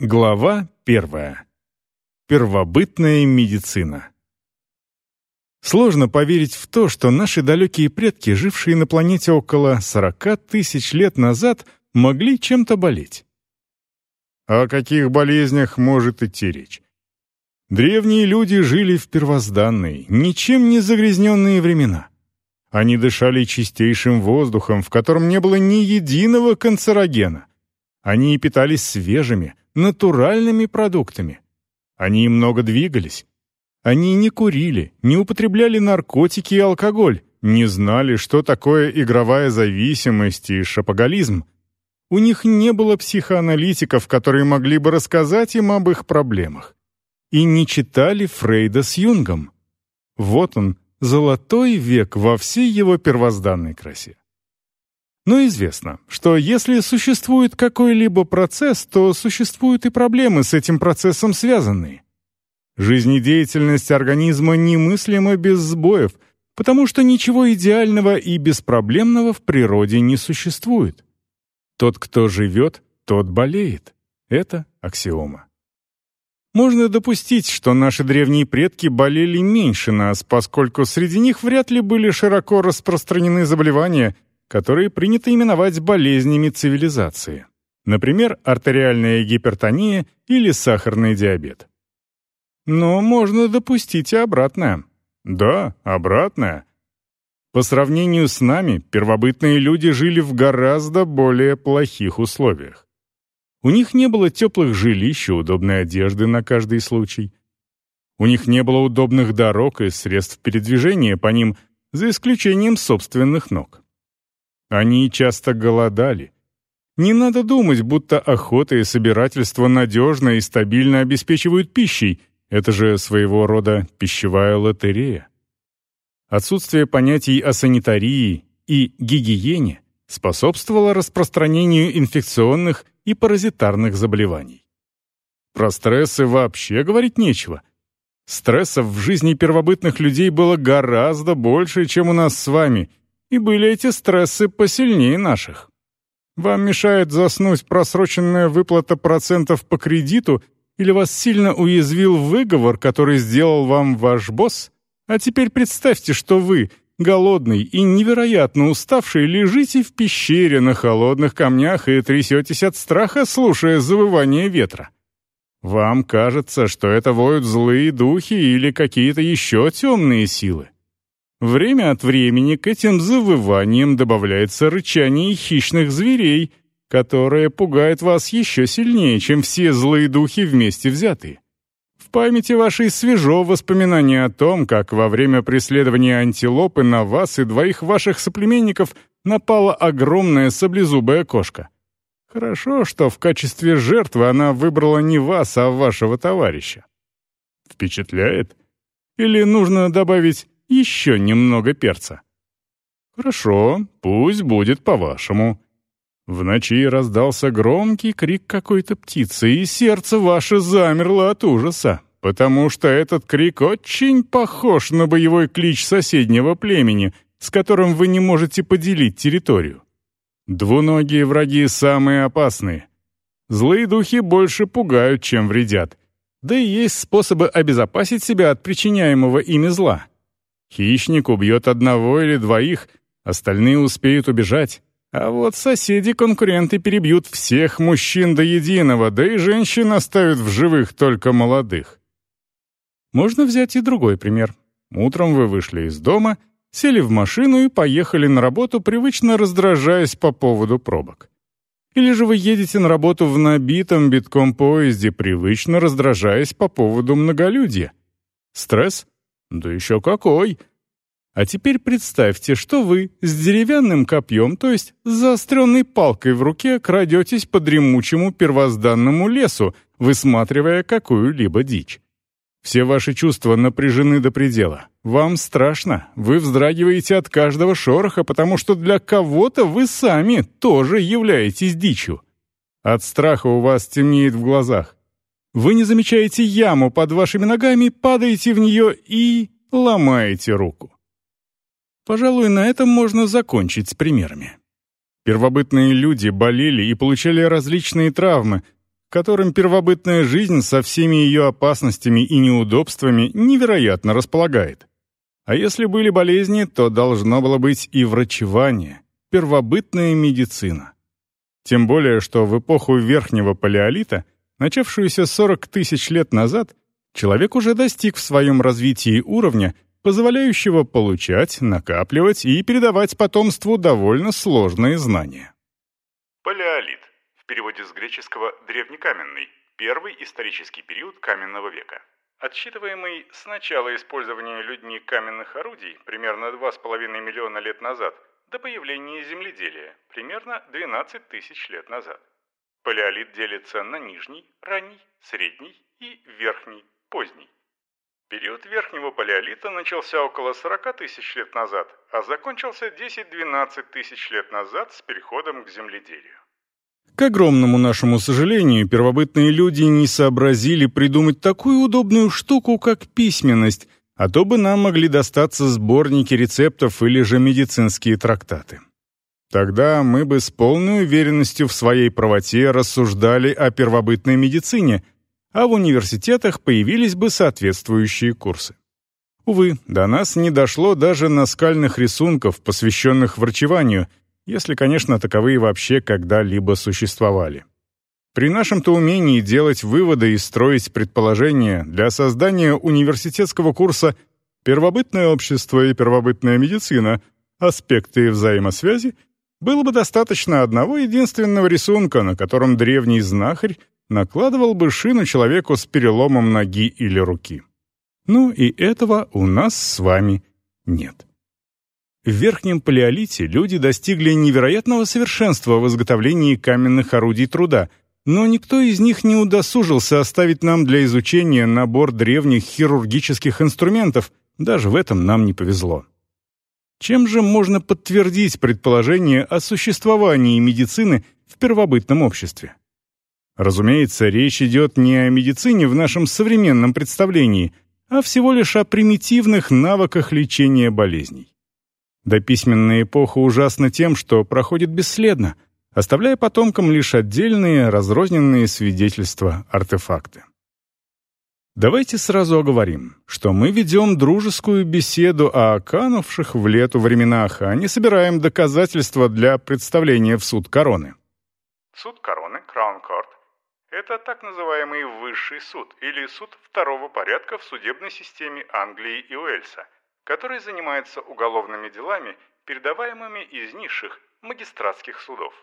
Глава первая. Первобытная медицина. Сложно поверить в то, что наши далекие предки, жившие на планете около 40 тысяч лет назад, могли чем-то болеть. О каких болезнях может идти речь? Древние люди жили в первозданные, ничем не загрязненные времена. Они дышали чистейшим воздухом, в котором не было ни единого канцерогена. Они питались свежими, натуральными продуктами. Они много двигались. Они не курили, не употребляли наркотики и алкоголь, не знали, что такое игровая зависимость и шапоголизм. У них не было психоаналитиков, которые могли бы рассказать им об их проблемах. И не читали Фрейда с Юнгом. Вот он, золотой век во всей его первозданной красе. Но известно, что если существует какой-либо процесс, то существуют и проблемы с этим процессом связанные. Жизнедеятельность организма немыслима без сбоев, потому что ничего идеального и беспроблемного в природе не существует. Тот, кто живет, тот болеет. Это аксиома. Можно допустить, что наши древние предки болели меньше нас, поскольку среди них вряд ли были широко распространены заболевания – которые принято именовать болезнями цивилизации. Например, артериальная гипертония или сахарный диабет. Но можно допустить и обратное. Да, обратное. По сравнению с нами, первобытные люди жили в гораздо более плохих условиях. У них не было теплых жилищ и удобной одежды на каждый случай. У них не было удобных дорог и средств передвижения по ним, за исключением собственных ног. Они часто голодали. Не надо думать, будто охота и собирательство надежно и стабильно обеспечивают пищей. Это же своего рода пищевая лотерея. Отсутствие понятий о санитарии и гигиене способствовало распространению инфекционных и паразитарных заболеваний. Про стрессы вообще говорить нечего. Стрессов в жизни первобытных людей было гораздо больше, чем у нас с вами, и были эти стрессы посильнее наших. Вам мешает заснуть просроченная выплата процентов по кредиту или вас сильно уязвил выговор, который сделал вам ваш босс? А теперь представьте, что вы, голодный и невероятно уставший, лежите в пещере на холодных камнях и трясетесь от страха, слушая завывание ветра. Вам кажется, что это воют злые духи или какие-то еще темные силы. Время от времени к этим завываниям добавляется рычание хищных зверей, которое пугает вас еще сильнее, чем все злые духи вместе взятые. В памяти вашей свежо воспоминание о том, как во время преследования антилопы на вас и двоих ваших соплеменников напала огромная саблезубая кошка. Хорошо, что в качестве жертвы она выбрала не вас, а вашего товарища. Впечатляет? Или нужно добавить еще немного перца». «Хорошо, пусть будет по-вашему». В ночи раздался громкий крик какой-то птицы, и сердце ваше замерло от ужаса, потому что этот крик очень похож на боевой клич соседнего племени, с которым вы не можете поделить территорию. Двуногие враги самые опасные. Злые духи больше пугают, чем вредят. Да и есть способы обезопасить себя от причиняемого ими зла. Хищник убьет одного или двоих, остальные успеют убежать. А вот соседи-конкуренты перебьют всех мужчин до единого, да и женщин оставят в живых только молодых. Можно взять и другой пример. Утром вы вышли из дома, сели в машину и поехали на работу, привычно раздражаясь по поводу пробок. Или же вы едете на работу в набитом битком поезде, привычно раздражаясь по поводу многолюдья. Стресс — да еще какой! А теперь представьте, что вы с деревянным копьем, то есть с заостренной палкой в руке, крадетесь по дремучему первозданному лесу, высматривая какую-либо дичь. Все ваши чувства напряжены до предела. Вам страшно, вы вздрагиваете от каждого шороха, потому что для кого-то вы сами тоже являетесь дичью. От страха у вас темнеет в глазах. Вы не замечаете яму под вашими ногами, падаете в нее и ломаете руку. Пожалуй, на этом можно закончить с примерами. Первобытные люди болели и получали различные травмы, которым первобытная жизнь со всеми ее опасностями и неудобствами невероятно располагает. А если были болезни, то должно было быть и врачевание, первобытная медицина. Тем более, что в эпоху Верхнего Палеолита, начавшуюся 40 тысяч лет назад, человек уже достиг в своем развитии уровня, позволяющего получать, накапливать и передавать потомству довольно сложные знания. Палеолит. В переводе с греческого «древнекаменный» – первый исторический период каменного века. Отсчитываемый с начала использования людьми каменных орудий примерно 2,5 миллиона лет назад до появления земледелия примерно 12 тысяч лет назад. Палеолит делится на нижний, ранний, средний и верхний, поздний. Период верхнего палеолита начался около 40 тысяч лет назад, а закончился 10-12 тысяч лет назад с переходом к земледелию. К огромному нашему сожалению, первобытные люди не сообразили придумать такую удобную штуку, как письменность, а то бы нам могли достаться сборники рецептов или же медицинские трактаты. Тогда мы бы с полной уверенностью в своей правоте рассуждали о первобытной медицине – а в университетах появились бы соответствующие курсы. Увы, до нас не дошло даже наскальных рисунков, посвященных врачеванию, если, конечно, таковые вообще когда-либо существовали. При нашем-то умении делать выводы и строить предположения для создания университетского курса «Первобытное общество и первобытная медицина. Аспекты взаимосвязи» было бы достаточно одного единственного рисунка, на котором древний знахарь накладывал бы шину человеку с переломом ноги или руки. Ну и этого у нас с вами нет. В Верхнем Палеолите люди достигли невероятного совершенства в изготовлении каменных орудий труда, но никто из них не удосужился оставить нам для изучения набор древних хирургических инструментов, даже в этом нам не повезло. Чем же можно подтвердить предположение о существовании медицины в первобытном обществе? Разумеется, речь идет не о медицине в нашем современном представлении, а всего лишь о примитивных навыках лечения болезней. Дописьменная эпоха ужасна тем, что проходит бесследно, оставляя потомкам лишь отдельные разрозненные свидетельства, артефакты. Давайте сразу оговорим, что мы ведем дружескую беседу о канувших в лету временах, а не собираем доказательства для представления в суд короны. Суд короны, Crown Court, это так называемый высший суд или суд второго порядка в судебной системе Англии и Уэльса, который занимается уголовными делами, передаваемыми из низших магистратских судов.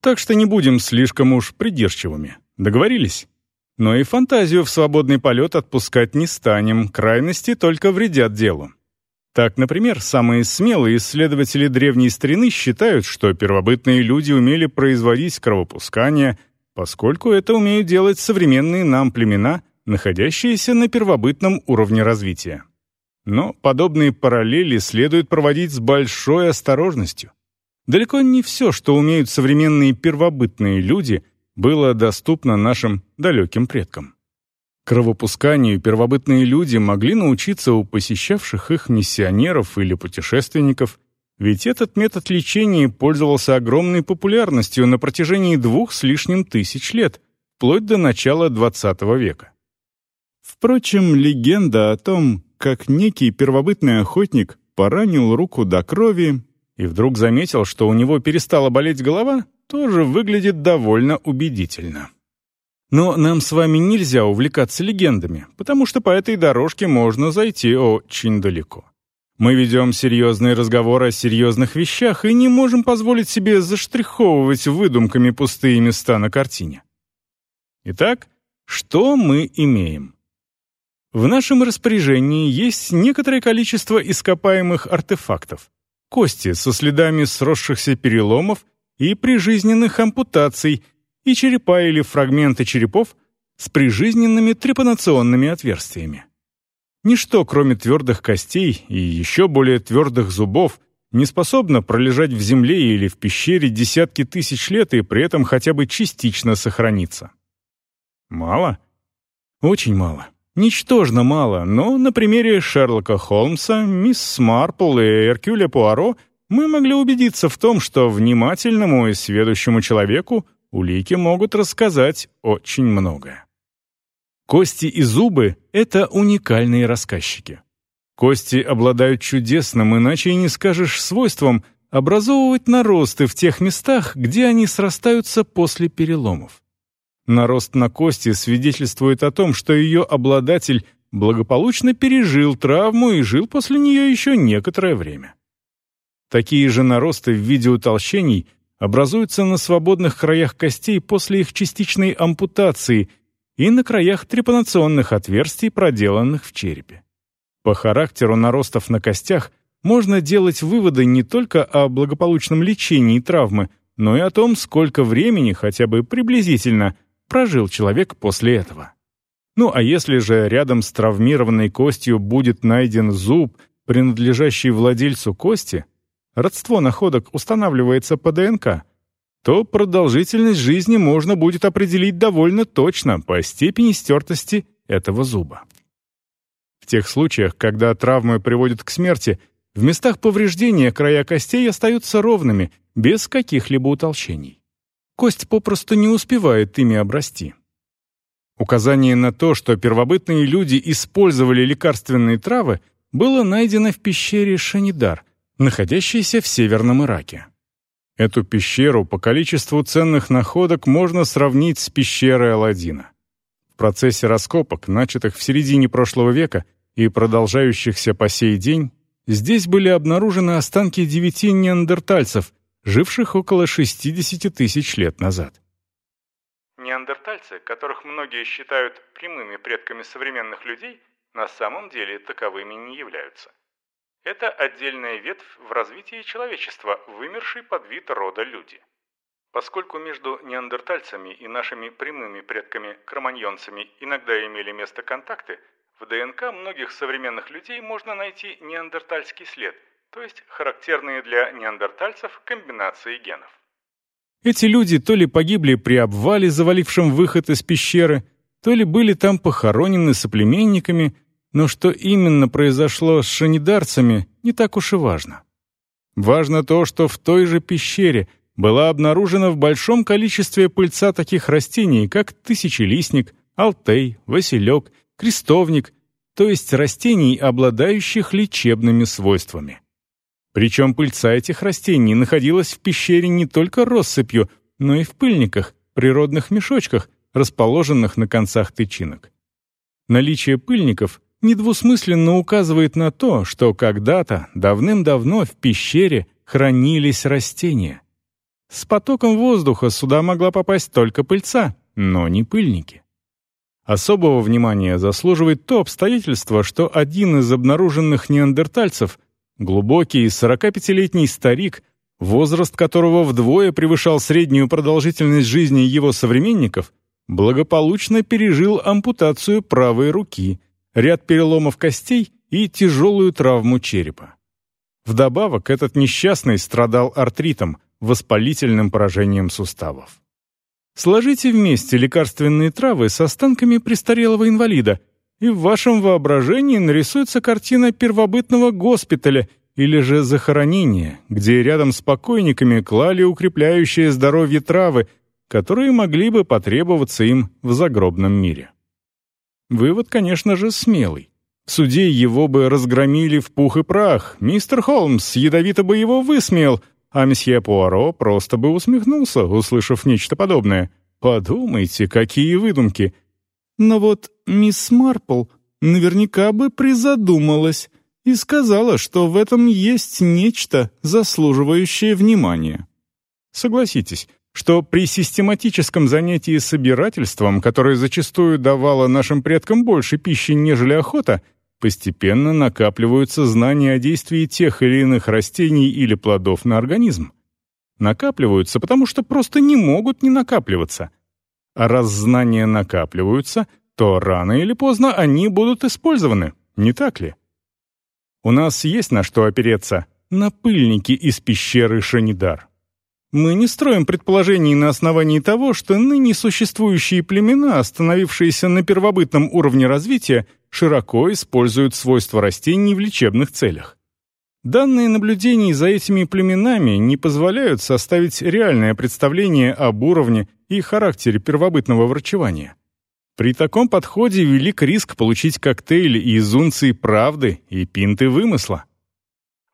Так что не будем слишком уж придирчивыми. Договорились? Но и фантазию в свободный полет отпускать не станем, крайности только вредят делу. Так, например, самые смелые исследователи древней старины считают, что первобытные люди умели производить кровопускание, поскольку это умеют делать современные нам племена, находящиеся на первобытном уровне развития. Но подобные параллели следует проводить с большой осторожностью. Далеко не все, что умеют современные первобытные люди, было доступно нашим далеким предкам. Кровопусканию первобытные люди могли научиться у посещавших их миссионеров или путешественников, ведь этот метод лечения пользовался огромной популярностью на протяжении двух с лишним тысяч лет, вплоть до начала XX века. Впрочем, легенда о том, как некий первобытный охотник поранил руку до крови и вдруг заметил, что у него перестала болеть голова, тоже выглядит довольно убедительно. Но нам с вами нельзя увлекаться легендами, потому что по этой дорожке можно зайти очень далеко. Мы ведем серьезные разговоры о серьезных вещах и не можем позволить себе заштриховывать выдумками пустые места на картине. Итак, что мы имеем? В нашем распоряжении есть некоторое количество ископаемых артефактов. Кости со следами сросшихся переломов и прижизненных ампутаций, и черепа или фрагменты черепов с прижизненными трепанационными отверстиями. Ничто, кроме твердых костей и еще более твердых зубов, не способно пролежать в земле или в пещере десятки тысяч лет и при этом хотя бы частично сохраниться. Мало? Очень мало. Ничтожно мало, но на примере Шерлока Холмса, мисс Марпл и Эркюля Пуаро мы могли убедиться в том, что внимательному и сведущему человеку улики могут рассказать очень многое. Кости и зубы — это уникальные рассказчики. Кости обладают чудесным, иначе и не скажешь, свойством образовывать наросты в тех местах, где они срастаются после переломов. Нарост на кости свидетельствует о том, что ее обладатель благополучно пережил травму и жил после нее еще некоторое время. Такие же наросты в виде утолщений образуются на свободных краях костей после их частичной ампутации и на краях трепанационных отверстий, проделанных в черепе. По характеру наростов на костях можно делать выводы не только о благополучном лечении травмы, но и о том, сколько времени, хотя бы приблизительно, прожил человек после этого. Ну а если же рядом с травмированной костью будет найден зуб, принадлежащий владельцу кости, родство находок устанавливается по ДНК, то продолжительность жизни можно будет определить довольно точно по степени стертости этого зуба. В тех случаях, когда травмы приводят к смерти, в местах повреждения края костей остаются ровными, без каких-либо утолщений. Кость попросту не успевает ими обрасти. Указание на то, что первобытные люди использовали лекарственные травы, было найдено в пещере Шанидар, находящейся в Северном Ираке. Эту пещеру по количеству ценных находок можно сравнить с пещерой Аладдина. В процессе раскопок, начатых в середине прошлого века и продолжающихся по сей день, здесь были обнаружены останки девяти неандертальцев, живших около 60 тысяч лет назад. Неандертальцы, которых многие считают прямыми предками современных людей, на самом деле таковыми не являются. Это отдельная ветвь в развитии человечества, вымерший подвид рода люди. Поскольку между неандертальцами и нашими прямыми предками кроманьонцами иногда имели место контакты, в ДНК многих современных людей можно найти неандертальский след, то есть характерные для неандертальцев комбинации генов. Эти люди то ли погибли при обвале, завалившем выход из пещеры, то ли были там похоронены соплеменниками, но что именно произошло с шанидарцами, не так уж и важно. Важно то, что в той же пещере была обнаружена в большом количестве пыльца таких растений, как тысячелистник, алтей, василек, крестовник, то есть растений, обладающих лечебными свойствами. Причем пыльца этих растений находилась в пещере не только россыпью, но и в пыльниках, природных мешочках, расположенных на концах тычинок. Наличие пыльников недвусмысленно указывает на то, что когда-то, давным-давно в пещере хранились растения. С потоком воздуха сюда могла попасть только пыльца, но не пыльники. Особого внимания заслуживает то обстоятельство, что один из обнаруженных неандертальцев Глубокий 45-летний старик, возраст которого вдвое превышал среднюю продолжительность жизни его современников, благополучно пережил ампутацию правой руки, ряд переломов костей и тяжелую травму черепа. Вдобавок этот несчастный страдал артритом, воспалительным поражением суставов. Сложите вместе лекарственные травы с останками престарелого инвалида и в вашем воображении нарисуется картина первобытного госпиталя или же захоронения, где рядом с покойниками клали укрепляющие здоровье травы, которые могли бы потребоваться им в загробном мире. Вывод, конечно же, смелый. В суде его бы разгромили в пух и прах, мистер Холмс ядовито бы его высмеял, а месье Пуаро просто бы усмехнулся, услышав нечто подобное. Подумайте, какие выдумки — но вот мисс Марпл наверняка бы призадумалась и сказала, что в этом есть нечто, заслуживающее внимания. Согласитесь, что при систематическом занятии собирательством, которое зачастую давало нашим предкам больше пищи, нежели охота, постепенно накапливаются знания о действии тех или иных растений или плодов на организм. Накапливаются, потому что просто не могут не накапливаться. А раз знания накапливаются, то рано или поздно они будут использованы, не так ли? У нас есть на что опереться, на пыльники из пещеры Шанидар. Мы не строим предположений на основании того, что ныне существующие племена, остановившиеся на первобытном уровне развития, широко используют свойства растений в лечебных целях. Данные наблюдений за этими племенами не позволяют составить реальное представление об уровне и характере первобытного врачевания. При таком подходе велик риск получить коктейль из унций правды и пинты вымысла.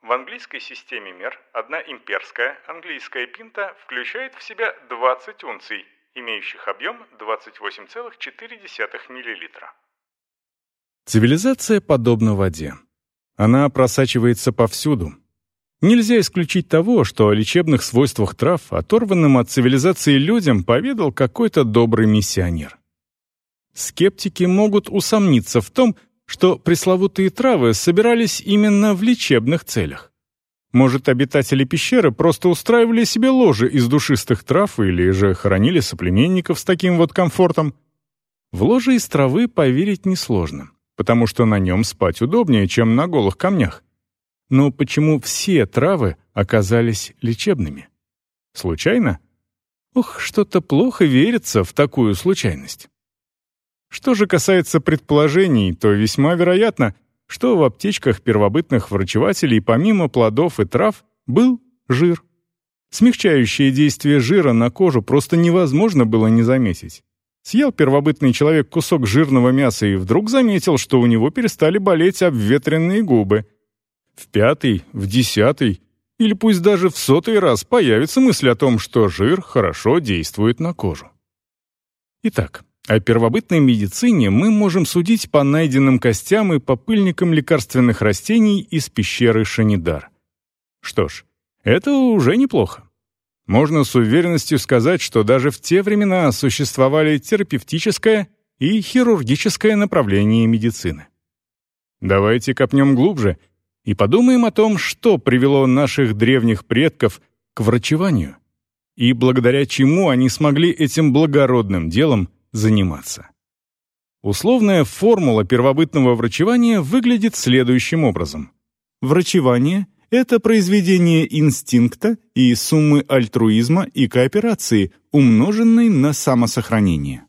В английской системе мер одна имперская английская пинта включает в себя 20 унций, имеющих объем 28,4 мл. Цивилизация подобна воде. Она просачивается повсюду. Нельзя исключить того, что о лечебных свойствах трав оторванным от цивилизации людям поведал какой-то добрый миссионер. Скептики могут усомниться в том, что пресловутые травы собирались именно в лечебных целях. Может, обитатели пещеры просто устраивали себе ложе из душистых трав или же хоронили соплеменников с таким вот комфортом? В ложе из травы поверить несложно потому что на нем спать удобнее, чем на голых камнях. Но почему все травы оказались лечебными? Случайно? Ух, что-то плохо верится в такую случайность. Что же касается предположений, то весьма вероятно, что в аптечках первобытных врачевателей помимо плодов и трав был жир. Смягчающее действие жира на кожу просто невозможно было не заметить. Съел первобытный человек кусок жирного мяса и вдруг заметил, что у него перестали болеть обветренные губы. В пятый, в десятый или пусть даже в сотый раз появится мысль о том, что жир хорошо действует на кожу. Итак, о первобытной медицине мы можем судить по найденным костям и по пыльникам лекарственных растений из пещеры Шанидар. Что ж, это уже неплохо. Можно с уверенностью сказать, что даже в те времена существовали терапевтическое и хирургическое направление медицины. Давайте копнем глубже и подумаем о том, что привело наших древних предков к врачеванию и благодаря чему они смогли этим благородным делом заниматься. Условная формула первобытного врачевания выглядит следующим образом. Врачевание это произведение инстинкта и суммы альтруизма и кооперации, умноженной на самосохранение.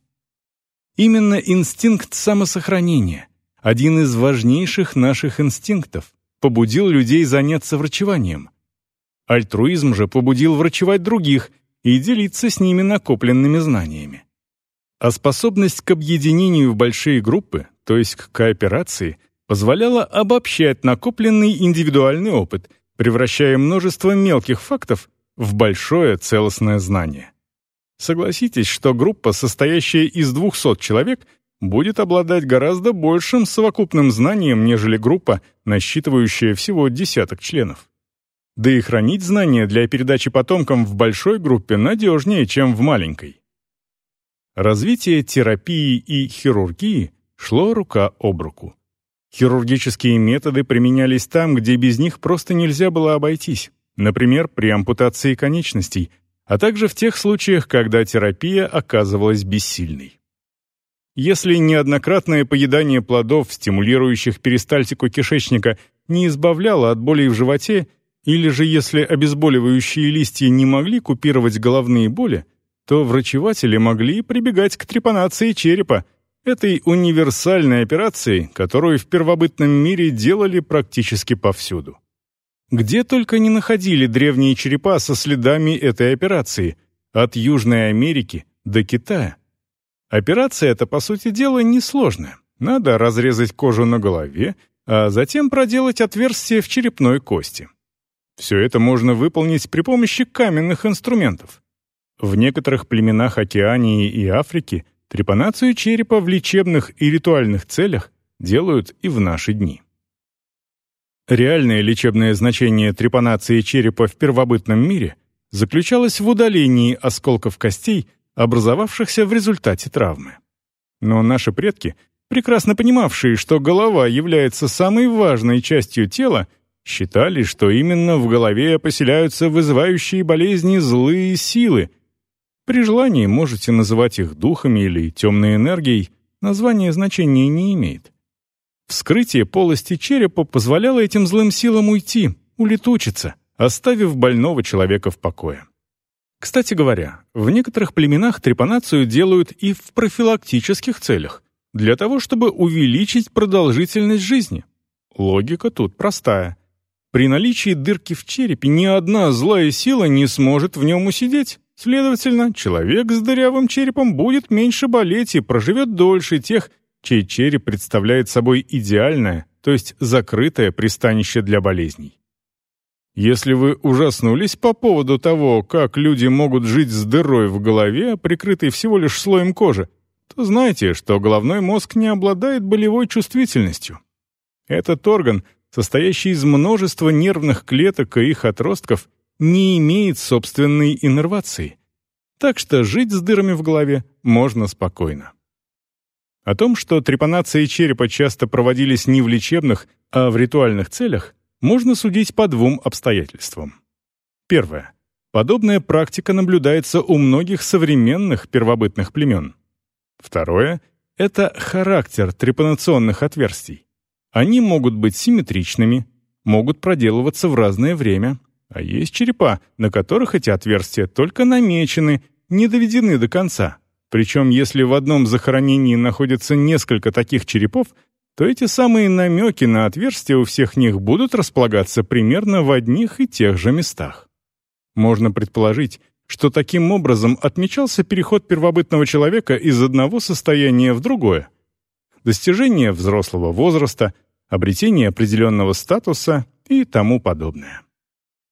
Именно инстинкт самосохранения, один из важнейших наших инстинктов, побудил людей заняться врачеванием. Альтруизм же побудил врачевать других и делиться с ними накопленными знаниями. А способность к объединению в большие группы, то есть к кооперации, позволяла обобщать накопленный индивидуальный опыт, превращая множество мелких фактов в большое целостное знание. Согласитесь, что группа, состоящая из 200 человек, будет обладать гораздо большим совокупным знанием, нежели группа, насчитывающая всего десяток членов. Да и хранить знания для передачи потомкам в большой группе надежнее, чем в маленькой. Развитие терапии и хирургии шло рука об руку. Хирургические методы применялись там, где без них просто нельзя было обойтись, например, при ампутации конечностей, а также в тех случаях, когда терапия оказывалась бессильной. Если неоднократное поедание плодов, стимулирующих перистальтику кишечника, не избавляло от болей в животе, или же если обезболивающие листья не могли купировать головные боли, то врачеватели могли прибегать к трепанации черепа, этой универсальной операции, которую в первобытном мире делали практически повсюду. Где только не находили древние черепа со следами этой операции, от Южной Америки до Китая. Операция эта, по сути дела, несложная. Надо разрезать кожу на голове, а затем проделать отверстие в черепной кости. Все это можно выполнить при помощи каменных инструментов. В некоторых племенах Океании и Африки Трепанацию черепа в лечебных и ритуальных целях делают и в наши дни. Реальное лечебное значение трепанации черепа в первобытном мире заключалось в удалении осколков костей, образовавшихся в результате травмы. Но наши предки, прекрасно понимавшие, что голова является самой важной частью тела, считали, что именно в голове поселяются вызывающие болезни злые силы, при желании можете называть их духами или темной энергией, название значения не имеет. Вскрытие полости черепа позволяло этим злым силам уйти, улетучиться, оставив больного человека в покое. Кстати говоря, в некоторых племенах трепанацию делают и в профилактических целях, для того, чтобы увеличить продолжительность жизни. Логика тут простая. При наличии дырки в черепе ни одна злая сила не сможет в нем усидеть, Следовательно, человек с дырявым черепом будет меньше болеть и проживет дольше тех, чей череп представляет собой идеальное, то есть закрытое пристанище для болезней. Если вы ужаснулись по поводу того, как люди могут жить с дырой в голове, прикрытой всего лишь слоем кожи, то знайте, что головной мозг не обладает болевой чувствительностью. Этот орган, состоящий из множества нервных клеток и их отростков, не имеет собственной иннервации. Так что жить с дырами в голове можно спокойно. О том, что трепанации черепа часто проводились не в лечебных, а в ритуальных целях, можно судить по двум обстоятельствам. Первое. Подобная практика наблюдается у многих современных первобытных племен. Второе — это характер трепанационных отверстий. Они могут быть симметричными, могут проделываться в разное время, а есть черепа, на которых эти отверстия только намечены, не доведены до конца. Причем если в одном захоронении находится несколько таких черепов, то эти самые намеки на отверстия у всех них будут располагаться примерно в одних и тех же местах. Можно предположить, что таким образом отмечался переход первобытного человека из одного состояния в другое. Достижение взрослого возраста, обретение определенного статуса и тому подобное.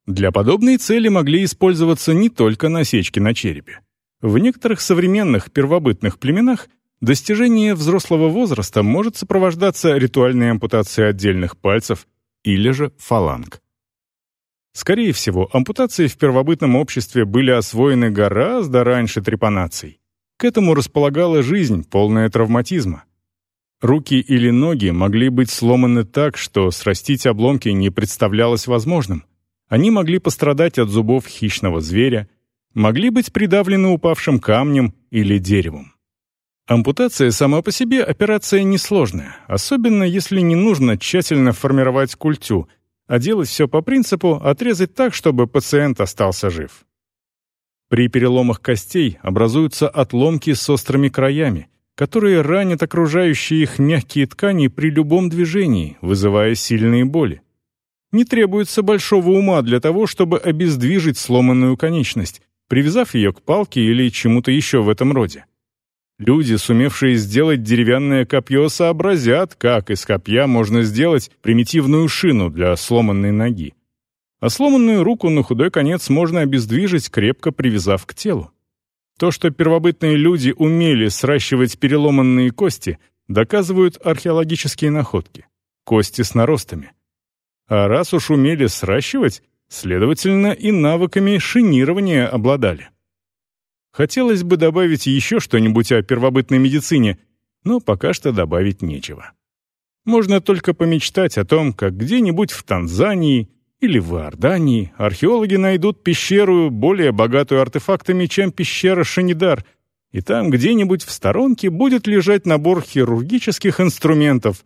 Для подобной цели могли использоваться не только насечки на черепе. В некоторых современных первобытных племенах Достижение взрослого возраста может сопровождаться ритуальной ампутацией отдельных пальцев или же фаланг. Скорее всего, ампутации в первобытном обществе были освоены гораздо раньше трепанаций. К этому располагала жизнь, полная травматизма. Руки или ноги могли быть сломаны так, что срастить обломки не представлялось возможным. Они могли пострадать от зубов хищного зверя, могли быть придавлены упавшим камнем или деревом. Ампутация сама по себе операция несложная, особенно если не нужно тщательно формировать культю, а делать все по принципу отрезать так, чтобы пациент остался жив. При переломах костей образуются отломки с острыми краями, которые ранят окружающие их мягкие ткани при любом движении, вызывая сильные боли. Не требуется большого ума для того, чтобы обездвижить сломанную конечность, привязав ее к палке или чему-то еще в этом роде. Люди, сумевшие сделать деревянное копье, сообразят, как из копья можно сделать примитивную шину для сломанной ноги. А сломанную руку на худой конец можно обездвижить, крепко привязав к телу. То, что первобытные люди умели сращивать переломанные кости, доказывают археологические находки. Кости с наростами. А раз уж умели сращивать, следовательно, и навыками шинирования обладали. Хотелось бы добавить еще что-нибудь о первобытной медицине, но пока что добавить нечего. Можно только помечтать о том, как где-нибудь в Танзании или в Иордании археологи найдут пещеру, более богатую артефактами, чем пещера Шанидар, и там где-нибудь в сторонке будет лежать набор хирургических инструментов,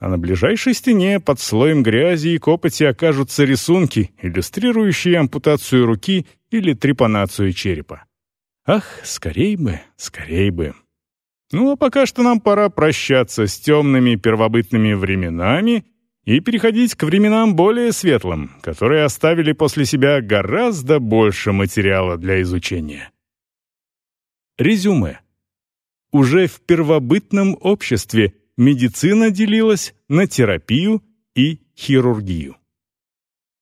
а на ближайшей стене под слоем грязи и копоти окажутся рисунки, иллюстрирующие ампутацию руки или трепанацию черепа. Ах, скорей бы, скорей бы. Ну а пока что нам пора прощаться с темными первобытными временами и переходить к временам более светлым, которые оставили после себя гораздо больше материала для изучения. Резюме. Уже в первобытном обществе медицина делилась на терапию и хирургию.